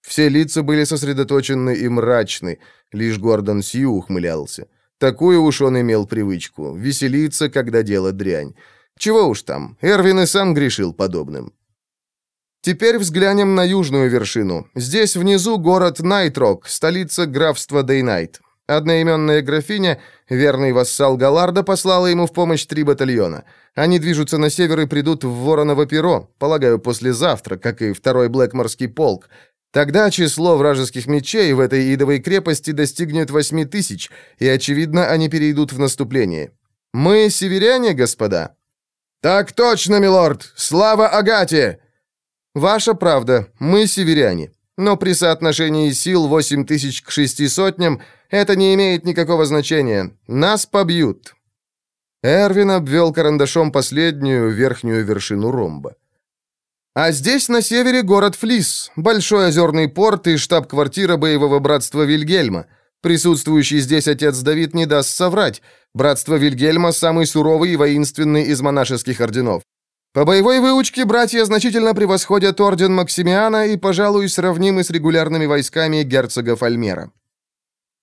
Все лица были сосредоточены и мрачны, лишь Гордон Сью ухмылялся. Такую уж он имел привычку — веселиться, когда дело дрянь. Чего уж там, Эрвин и сам грешил подобным. Теперь взглянем на южную вершину. Здесь внизу город Найтрок, столица графства Дейнайт. Одноименная графиня, верный вассал Галарда, послала ему в помощь три батальона. Они движутся на север и придут в Вороново перо, полагаю, послезавтра, как и второй Блэкморский полк. Тогда число вражеских мечей в этой идовой крепости достигнет восьми тысяч, и, очевидно, они перейдут в наступление. Мы северяне, господа?» «Так точно, милорд! Слава Агате!» «Ваша правда, мы северяне. Но при соотношении сил 8 тысяч к шести сотням это не имеет никакого значения. Нас побьют». Эрвин обвел карандашом последнюю верхнюю вершину ромба. А здесь на севере город Флис, большой озерный порт и штаб-квартира боевого братства Вильгельма. Присутствующий здесь отец Давид не даст соврать. Братство Вильгельма – самый суровый и воинственный из монашеских орденов. По боевой выучке братья значительно превосходят орден Максимиана и, пожалуй, сравнимы с регулярными войсками герцога Фальмера.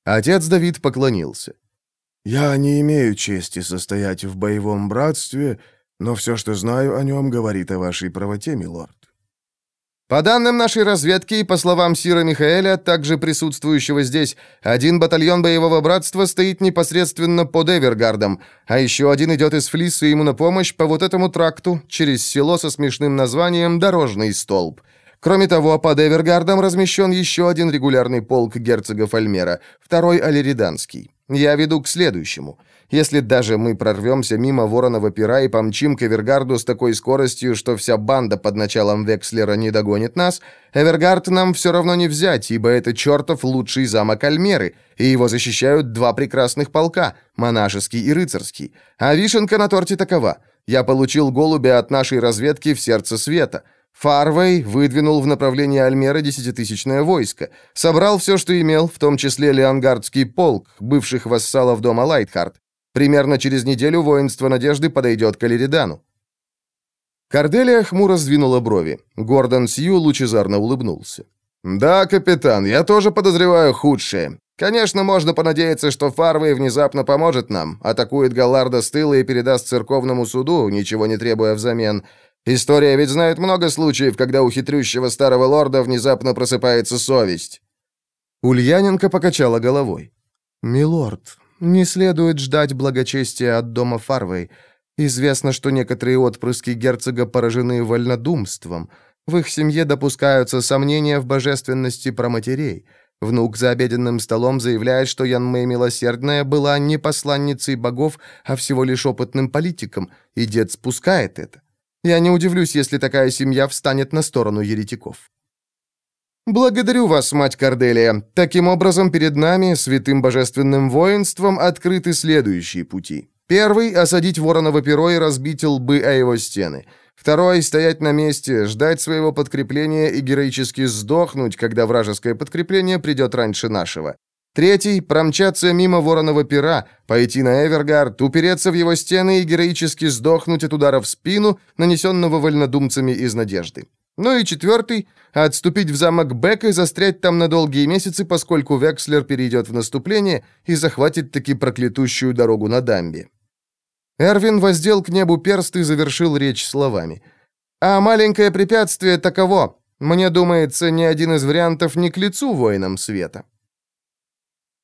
Отец Давид поклонился. «Я не имею чести состоять в боевом братстве, но все, что знаю о нем, говорит о вашей правоте, милорд». По данным нашей разведки и по словам Сира Михаэля, также присутствующего здесь, один батальон боевого братства стоит непосредственно под Эвергардом, а еще один идет из Флиса ему на помощь по вот этому тракту через село со смешным названием «Дорожный столб». Кроме того, под Эвергардом размещен еще один регулярный полк герцога Фальмера, второй Алериданский. Я веду к следующему — если даже мы прорвемся мимо Воронова пера и помчим к Эвергарду с такой скоростью, что вся банда под началом Векслера не догонит нас, Эвергард нам все равно не взять, ибо это чертов лучший замок Альмеры, и его защищают два прекрасных полка, монашеский и рыцарский. А вишенка на торте такова. Я получил голубя от нашей разведки в сердце света. Фарвей выдвинул в направлении Альмеры десятитысячное войско. Собрал все, что имел, в том числе Леонгардский полк, бывших вассалов дома Лайтхард. Примерно через неделю воинство Надежды подойдет к Алеридану. Корделия хмуро сдвинула брови. Гордон Сью лучезарно улыбнулся. «Да, капитан, я тоже подозреваю худшее. Конечно, можно понадеяться, что Фарвей внезапно поможет нам, атакует Галларда с тыла и передаст церковному суду, ничего не требуя взамен. История ведь знает много случаев, когда у хитрющего старого лорда внезапно просыпается совесть». Ульяненко покачала головой. «Милорд, не следует ждать благочестия от дома Фарвей. Известно, что некоторые отпрыски герцога поражены вольнодумством. В их семье допускаются сомнения в божественности проматерей. Внук за обеденным столом заявляет, что Ян Мэй Милосердная была не посланницей богов, а всего лишь опытным политиком, и дед спускает это. Я не удивлюсь, если такая семья встанет на сторону еретиков. «Благодарю вас, мать Корделия. Таким образом, перед нами, святым божественным воинством, открыты следующие пути. Первый — осадить вороново перо и разбить лбы о его стены. Второй — стоять на месте, ждать своего подкрепления и героически сдохнуть, когда вражеское подкрепление придет раньше нашего. Третий — промчаться мимо вороного пера, пойти на Эвергард, упереться в его стены и героически сдохнуть от удара в спину, нанесенного вольнодумцами из надежды. Ну и четвертый — отступить в замок Бек и застрять там на долгие месяцы, поскольку Векслер перейдет в наступление и захватит таки проклятущую дорогу на дамбе. Эрвин воздел к небу перст и завершил речь словами. «А маленькое препятствие таково. Мне думается, ни один из вариантов не к лицу воинам света».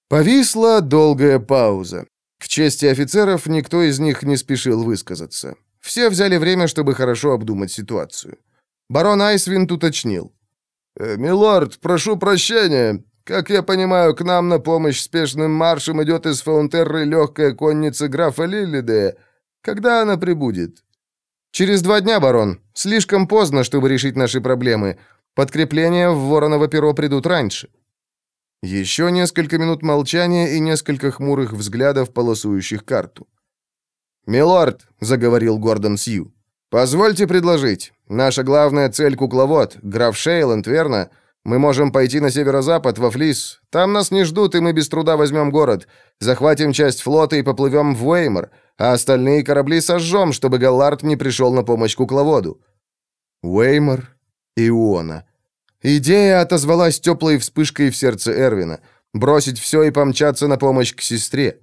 Повисла долгая пауза. К чести офицеров, никто из них не спешил высказаться. Все взяли время, чтобы хорошо обдумать ситуацию. Барон Айсвинд уточнил. «Э, «Милорд, прошу прощения. Как я понимаю, к нам на помощь спешным маршем идет из Фаунтерры легкая конница графа Лиллиде. Когда она прибудет?» «Через два дня, барон. Слишком поздно, чтобы решить наши проблемы. Подкрепления в Вороново перо придут раньше». Еще несколько минут молчания и несколько хмурых взглядов, полосующих карту. «Милорд», — заговорил Гордон Сью, «Позвольте предложить. Наша главная цель — кукловод, граф Шейланд, верно? Мы можем пойти на северо-запад, во Флис. Там нас не ждут, и мы без труда возьмем город. Захватим часть флота и поплывем в Уэймор, а остальные корабли сожжем, чтобы Галлард не пришел на помощь кукловоду». Уэймор, Иона. Идея отозвалась теплой вспышкой в сердце Эрвина. Бросить все и помчаться на помощь к сестре.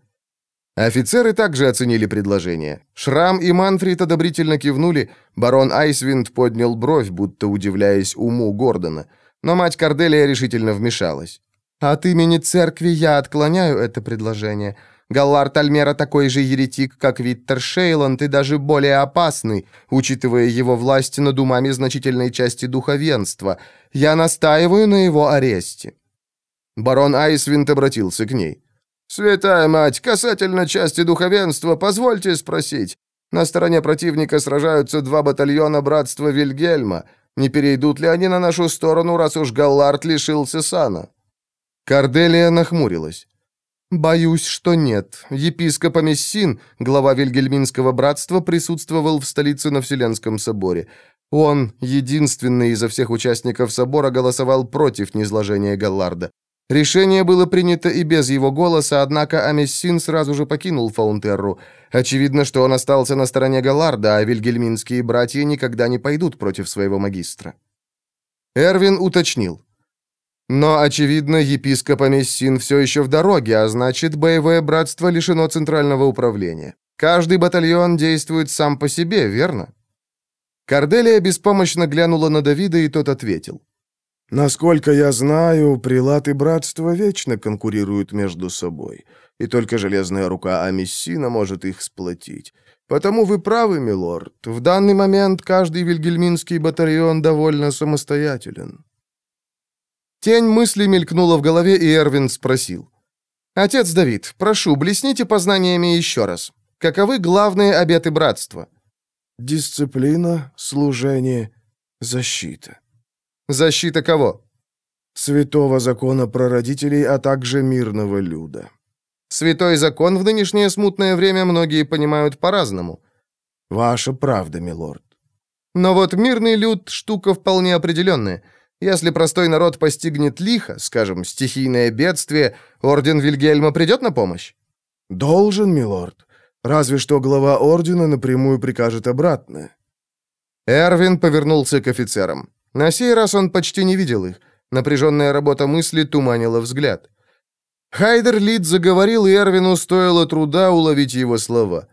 Офицеры также оценили предложение. Шрам и Манфрид одобрительно кивнули, барон Айсвинд поднял бровь, будто удивляясь уму Гордона. Но мать Корделия решительно вмешалась. «От имени церкви я отклоняю это предложение. Галлард Альмера такой же еретик, как Виттер Шейланд, и даже более опасный, учитывая его власть над умами значительной части духовенства. Я настаиваю на его аресте». Барон Айсвинд обратился к ней. «Святая мать, касательно части духовенства, позвольте спросить. На стороне противника сражаются два батальона братства Вильгельма. Не перейдут ли они на нашу сторону, раз уж Галлард лишился сана?» Карделия нахмурилась. «Боюсь, что нет. Епископ Амессин, глава Вильгельминского братства, присутствовал в столице на Вселенском соборе. Он, единственный изо всех участников собора, голосовал против низложения Галларда. Решение было принято и без его голоса, однако Амессин сразу же покинул Фаунтерру. Очевидно, что он остался на стороне Галарда, а вильгельминские братья никогда не пойдут против своего магистра. Эрвин уточнил. Но, очевидно, епископ Амессин все еще в дороге, а значит, боевое братство лишено центрального управления. Каждый батальон действует сам по себе, верно? Корделия беспомощно глянула на Давида, и тот ответил. «Насколько я знаю, прилаты братства вечно конкурируют между собой, и только железная рука Амиссина может их сплотить. Потому вы правы, милорд. В данный момент каждый вильгельминский батальон довольно самостоятелен». Тень мысли мелькнула в голове, и Эрвин спросил. «Отец Давид, прошу, блесните познаниями еще раз. Каковы главные обеты братства?» «Дисциплина, служение, защита». «Защита кого?» «Святого закона прародителей, а также мирного люда». «Святой закон в нынешнее смутное время многие понимают по-разному». «Ваша правда, милорд». «Но вот мирный люд — штука вполне определенная». Если простой народ постигнет лихо, скажем, стихийное бедствие, орден Вильгельма придет на помощь? Должен, милорд. Разве что глава ордена напрямую прикажет обратно. Эрвин повернулся к офицерам. На сей раз он почти не видел их. Напряженная работа мысли туманила взгляд. Хайдер Лид заговорил, и Эрвину стоило труда уловить его слова.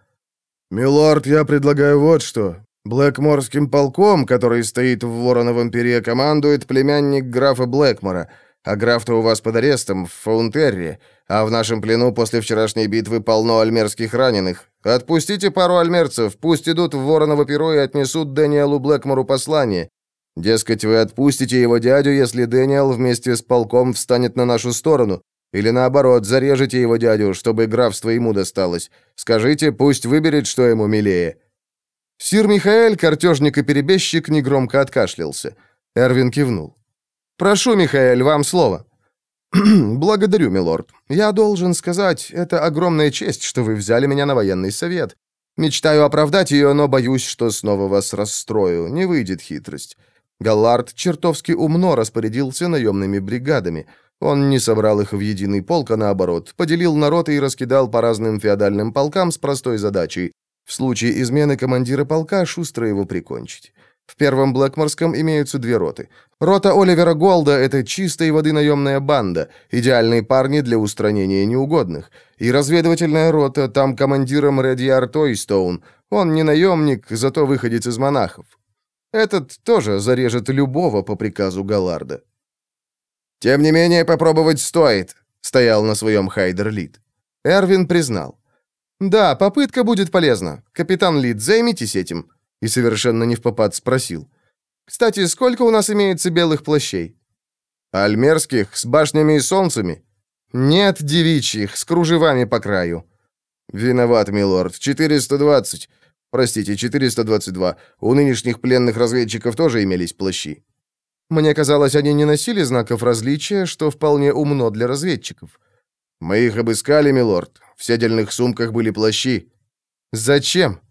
«Милорд, я предлагаю вот что. Блэкморским полком, который стоит в Вороновом пере, командует племянник графа Блэкмора, а граф-то у вас под арестом в Фаунтерре, а в нашем плену после вчерашней битвы полно альмерских раненых. Отпустите пару альмерцев, пусть идут в Вороново перо и отнесут Дэниелу Блэкмору послание. Дескать, вы отпустите его дядю, если Дэниел вместе с полком встанет на нашу сторону, или наоборот, зарежете его дядю, чтобы графство ему досталось. Скажите, пусть выберет, что ему милее. Сир Михаэль, картежник и перебежчик, негромко откашлялся. Эрвин кивнул. «Прошу, Михаэль, вам слово». *clears throat* «Благодарю, милорд. Я должен сказать, это огромная честь, что вы взяли меня на военный совет. Мечтаю оправдать ее, но боюсь, что снова вас расстрою. Не выйдет хитрость. Галлард чертовски умно распорядился наемными бригадами. Он не собрал их в единый полк, а наоборот, поделил народ и раскидал по разным феодальным полкам с простой задачей в случае измены командира полка шустро его прикончить. В первом Блэкморском имеются две роты. Рота Оливера Голда — это чистой воды наемная банда, идеальные парни для устранения неугодных. И разведывательная рота, там командиром Редьяр Тойстоун. Он не наемник, зато выходец из монахов. Этот тоже зарежет любого по приказу Галарда. «Тем не менее, попробовать стоит», — стоял на своем Хайдер Эрвин признал. «Да, попытка будет полезна. Капитан Лид, займитесь этим». И совершенно не в попад спросил. «Кстати, сколько у нас имеется белых плащей?» «Альмерских, с башнями и солнцами?» «Нет, девичьих, с кружевами по краю». «Виноват, милорд. 420. Простите, 422. У нынешних пленных разведчиков тоже имелись плащи». Мне казалось, они не носили знаков различия, что вполне умно для разведчиков. «Мы их обыскали, милорд. В седельных сумках были плащи». «Зачем?»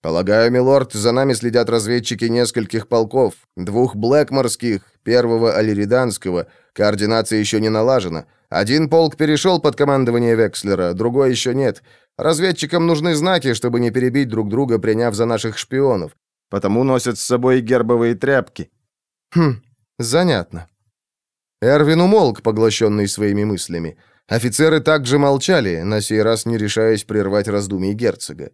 «Полагаю, милорд, за нами следят разведчики нескольких полков. Двух Блэкморских, первого Алириданского. Координация еще не налажена. Один полк перешел под командование Векслера, другой еще нет. Разведчикам нужны знаки, чтобы не перебить друг друга, приняв за наших шпионов. Потому носят с собой гербовые тряпки». «Хм, занятно». Эрвин умолк, поглощенный своими мыслями. Офицеры также молчали, на сей раз не решаясь прервать раздумий герцога.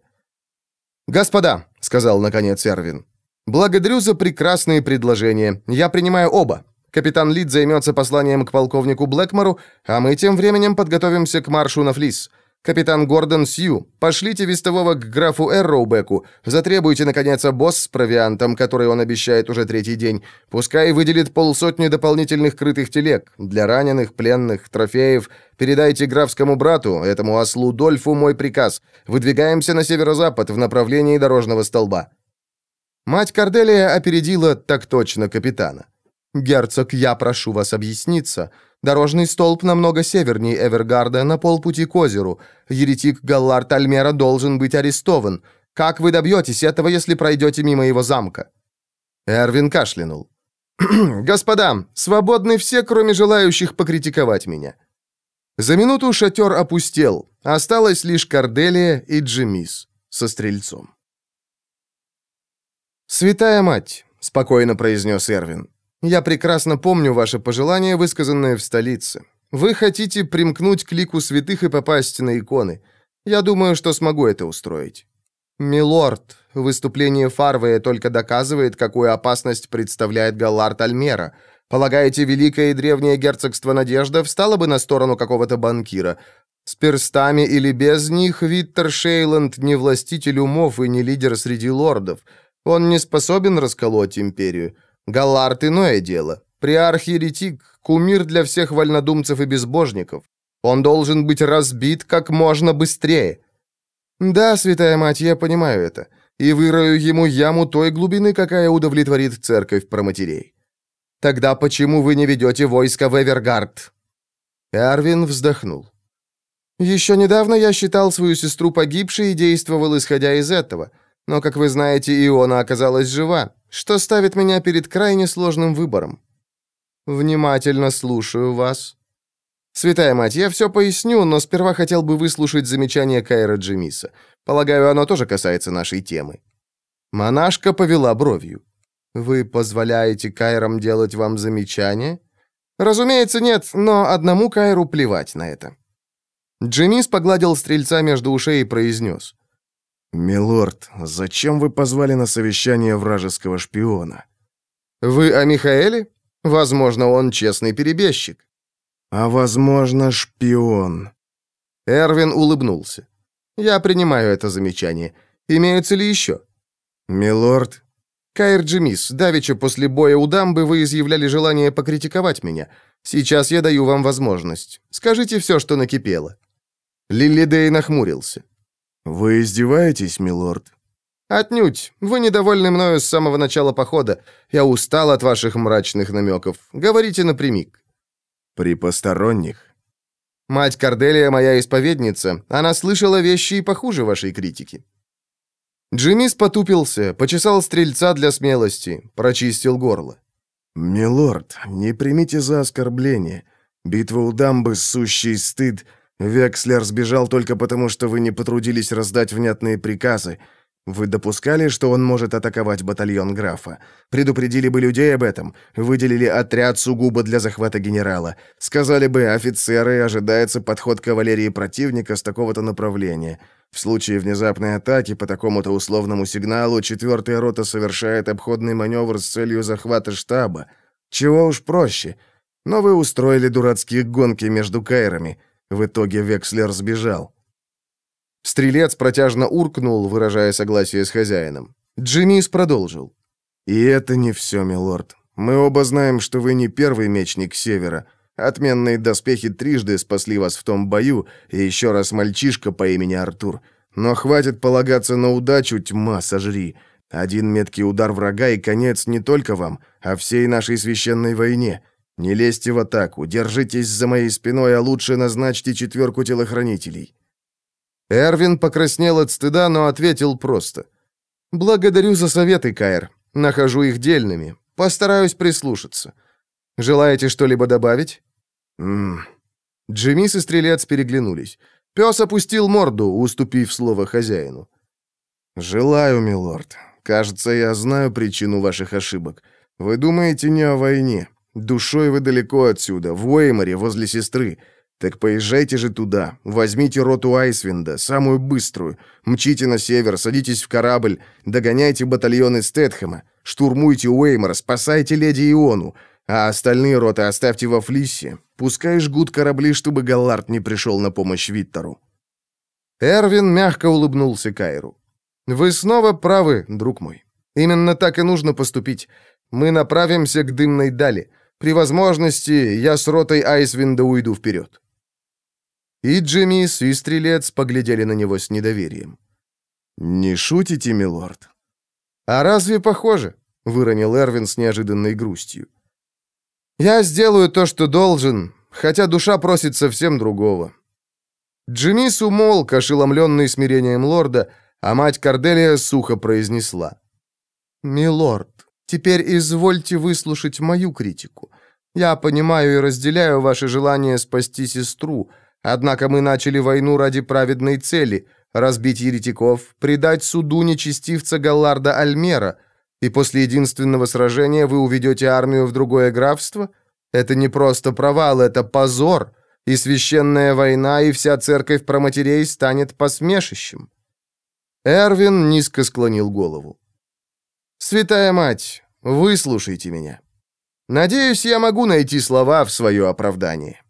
«Господа», — сказал наконец Эрвин, — «благодарю за прекрасные предложения. Я принимаю оба. Капитан Лид займется посланием к полковнику Блэкмору, а мы тем временем подготовимся к маршу на Флис. «Капитан Гордон Сью, пошлите вестового к графу Эрроубеку. Затребуйте, наконец, босс с провиантом, который он обещает уже третий день. Пускай выделит полсотни дополнительных крытых телег. Для раненых, пленных, трофеев. Передайте графскому брату, этому ослу Дольфу, мой приказ. Выдвигаемся на северо-запад в направлении дорожного столба». Мать Корделия опередила так точно капитана. «Герцог, я прошу вас объясниться. Дорожный столб намного севернее Эвергарда, на полпути к озеру. Еретик Галлард Альмера должен быть арестован. Как вы добьетесь этого, если пройдете мимо его замка?» Эрвин кашлянул. «Господа, свободны все, кроме желающих покритиковать меня». За минуту шатер опустел. Осталось лишь Корделия и Джемис со стрельцом. «Святая мать», — спокойно произнес Эрвин, я прекрасно помню ваше пожелание, высказанное в столице. Вы хотите примкнуть к лику святых и попасть на иконы. Я думаю, что смогу это устроить». «Милорд, выступление Фарвея только доказывает, какую опасность представляет Галлард Альмера. Полагаете, великое и древнее герцогство Надежда встало бы на сторону какого-то банкира? С перстами или без них Виттер Шейланд не властитель умов и не лидер среди лордов. Он не способен расколоть империю. Галлард иное дело. Приарх-еретик, кумир для всех вольнодумцев и безбожников. Он должен быть разбит как можно быстрее». «Да, святая мать, я понимаю это, и вырою ему яму той глубины, какая удовлетворит церковь проматерей. Тогда почему вы не ведете войско в Эвергард?» Арвин вздохнул. «Еще недавно я считал свою сестру погибшей и действовал, исходя из этого. Но, как вы знаете, Иона оказалась жива, что ставит меня перед крайне сложным выбором. Внимательно слушаю вас». «Святая мать, я все поясню, но сперва хотел бы выслушать замечание Кайра Джемиса. Полагаю, оно тоже касается нашей темы». Монашка повела бровью. «Вы позволяете Кайрам делать вам замечания?» «Разумеется, нет, но одному Кайру плевать на это». Джемис погладил стрельца между ушей и произнес. «Милорд, зачем вы позвали на совещание вражеского шпиона?» «Вы о Михаэле? Возможно, он честный перебежчик». А, возможно, шпион. Эрвин улыбнулся. Я принимаю это замечание. Имеются ли еще? Милорд. Кайр Джимис, давеча после боя у дамбы вы изъявляли желание покритиковать меня. Сейчас я даю вам возможность. Скажите все, что накипело. Лилли Дэй нахмурился. Вы издеваетесь, милорд? «Отнюдь. Вы недовольны мною с самого начала похода. Я устал от ваших мрачных намеков. Говорите напрямик». При посторонних. Мать Корделия моя исповедница. Она слышала вещи и похуже вашей критики. Джимис потупился, почесал стрельца для смелости, прочистил горло. «Милорд, не примите за оскорбление. Битва у дамбы — сущий стыд. Векслер сбежал только потому, что вы не потрудились раздать внятные приказы. Вы допускали, что он может атаковать батальон графа? Предупредили бы людей об этом, выделили отряд сугубо для захвата генерала. Сказали бы, офицеры, ожидается подход кавалерии противника с такого-то направления. В случае внезапной атаки по такому-то условному сигналу четвертая рота совершает обходный маневр с целью захвата штаба. Чего уж проще. Но вы устроили дурацкие гонки между кайрами. В итоге Векслер сбежал. Стрелец протяжно уркнул, выражая согласие с хозяином. Джиммис продолжил. «И это не все, милорд. Мы оба знаем, что вы не первый мечник Севера. Отменные доспехи трижды спасли вас в том бою, и еще раз мальчишка по имени Артур. Но хватит полагаться на удачу, тьма сожри. Один меткий удар врага и конец не только вам, а всей нашей священной войне. Не лезьте в атаку, держитесь за моей спиной, а лучше назначьте четверку телохранителей». Эрвин покраснел от стыда, но ответил просто. «Благодарю за советы, Кайр. Нахожу их дельными. Постараюсь прислушаться. Желаете что-либо добавить?» «Ммм...» Джимис и Стрелец переглянулись. Пес опустил морду, уступив слово хозяину. «Желаю, милорд. Кажется, я знаю причину ваших ошибок. Вы думаете не о войне. Душой вы далеко отсюда, в Уэйморе, возле сестры. Так поезжайте же туда, возьмите роту Айсвинда, самую быструю, мчите на север, садитесь в корабль, догоняйте батальоны Стэтхэма, штурмуйте Уэймор, спасайте леди Иону, а остальные роты оставьте во Флиссе. Пускай жгут корабли, чтобы Галлард не пришел на помощь Виттеру». Эрвин мягко улыбнулся Кайру. «Вы снова правы, друг мой. Именно так и нужно поступить. Мы направимся к дымной дали. При возможности я с ротой Айсвинда уйду вперед». И Джиммис, и Стрелец поглядели на него с недоверием. «Не шутите, милорд?» «А разве похоже?» — выронил Эрвин с неожиданной грустью. «Я сделаю то, что должен, хотя душа просит совсем другого». Джиммис умолк, ошеломленный смирением лорда, а мать Корделия сухо произнесла. «Милорд, теперь извольте выслушать мою критику. Я понимаю и разделяю ваше желание спасти сестру, — Однако мы начали войну ради праведной цели – разбить еретиков, предать суду нечестивца Галларда Альмера, и после единственного сражения вы уведете армию в другое графство? Это не просто провал, это позор, и священная война, и вся церковь проматерей станет посмешищем». Эрвин низко склонил голову. «Святая мать, выслушайте меня. Надеюсь, я могу найти слова в свое оправдание».